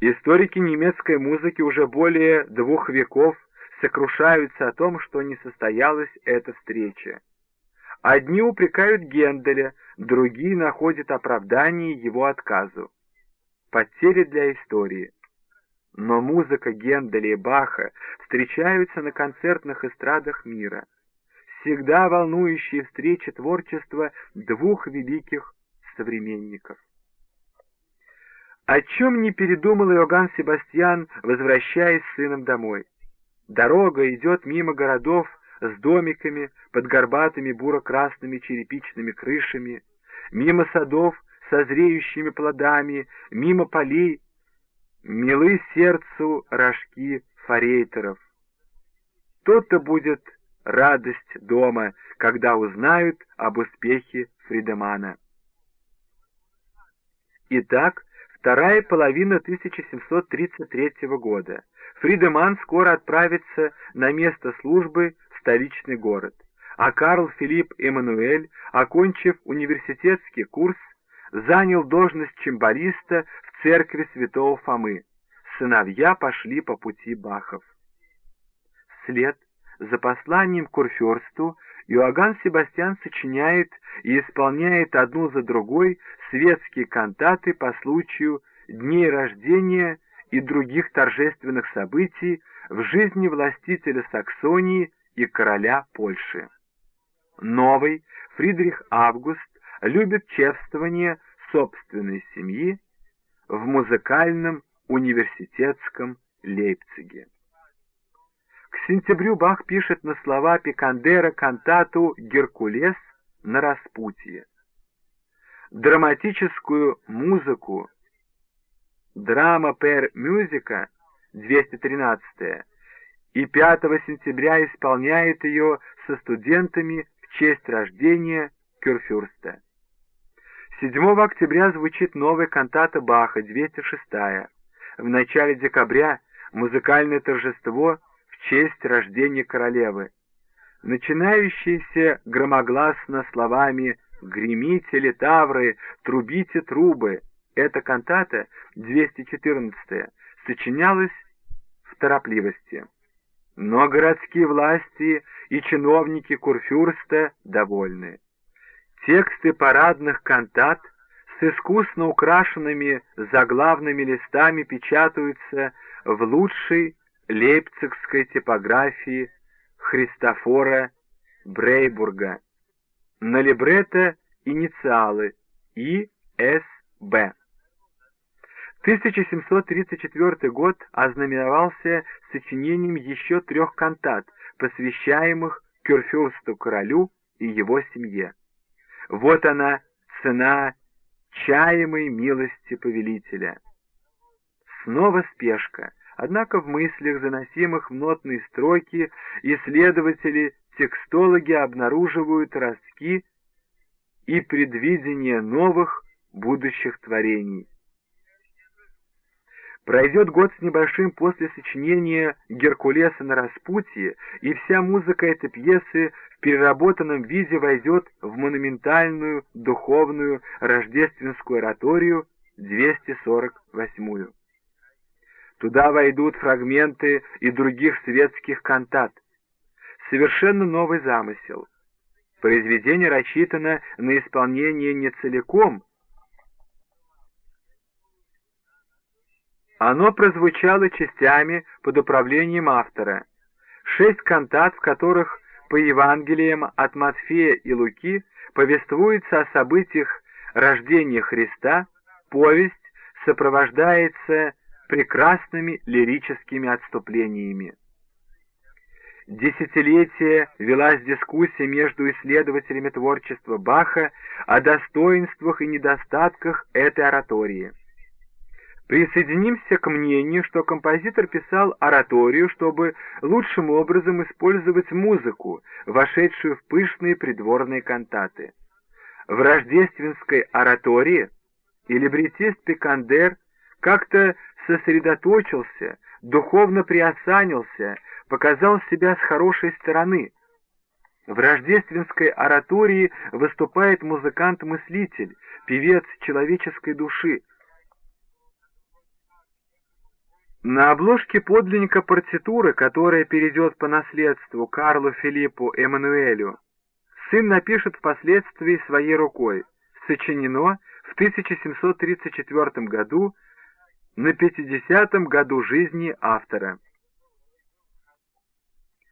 Историки немецкой музыки уже более двух веков сокрушаются о том, что не состоялась эта встреча. Одни упрекают Генделя, другие находят оправдание его отказу. Потери для истории. Но музыка Генделя и Баха встречаются на концертных эстрадах мира. Всегда волнующие встречи творчества двух великих современников. О чем не передумал Иоганн Себастьян, возвращаясь с сыном домой. Дорога идет мимо городов с домиками под горбатыми буро-красными черепичными крышами, мимо садов со зреющими плодами, мимо полей, милы сердцу рожки форейтеров. То-то будет радость дома, когда узнают об успехе Фридемана. Итак, вторая половина 1733 года. Фридеман скоро отправится на место службы в столичный город, а Карл Филипп Эммануэль, окончив университетский курс, занял должность чембалиста в церкви святого Фомы. Сыновья пошли по пути Бахов. Вслед за посланием к Курфюрсту Иоганн Себастьян сочиняет и исполняет одну за другой светские кантаты по случаю дней рождения и других торжественных событий в жизни властителя Саксонии и короля Польши. Новый Фридрих Август любит чествование собственной семьи в музыкальном университетском Лейпциге. Сентябрю Бах пишет на слова Пикандера кантату «Геркулес» на распутье. Драматическую музыку «Драма пер мюзика» 213 и 5 сентября исполняет ее со студентами в честь рождения Кюрфюрста. 7 октября звучит новая кантата Баха, 206 В начале декабря музыкальное торжество честь рождения королевы, начинающееся громогласно словами «Гремите литавры, трубите трубы». Эта кантата, 214 сочинялась в торопливости. Но городские власти и чиновники Курфюрста довольны. Тексты парадных кантат с искусно украшенными заглавными листами печатаются в лучшей лейпцигской типографии Христофора Брейбурга. На либретто инициалы И. С. Б. 1734 год ознаменовался сочинением еще трех кантат, посвящаемых Кюрфюрсту королю и его семье. Вот она, цена чаемой милости повелителя. Снова спешка, однако в мыслях, заносимых в нотные строки, исследователи-текстологи обнаруживают ростки и предвидение новых будущих творений. Пройдет год с небольшим после сочинения «Геркулеса на распутье», и вся музыка этой пьесы в переработанном виде войдет в монументальную духовную рождественскую ораторию 248-ю. Туда войдут фрагменты и других светских кантат. Совершенно новый замысел. Произведение рассчитано на исполнение не целиком, Оно прозвучало частями под управлением автора. Шесть кантат, в которых по Евангелиям от Матфея и Луки повествуется о событиях рождения Христа, повесть сопровождается прекрасными лирическими отступлениями. Десятилетия велась дискуссия между исследователями творчества Баха о достоинствах и недостатках этой оратории. Присоединимся к мнению, что композитор писал ораторию, чтобы лучшим образом использовать музыку, вошедшую в пышные придворные кантаты. В рождественской оратории и либретист Пикандер как-то сосредоточился, духовно приосанился, показал себя с хорошей стороны. В рождественской оратории выступает музыкант-мыслитель, певец человеческой души, На обложке подлинника партитуры, которая перейдет по наследству Карлу Филиппу Эммануэлю, сын напишет впоследствии своей рукой. Сочинено в 1734 году на 50-м году жизни автора.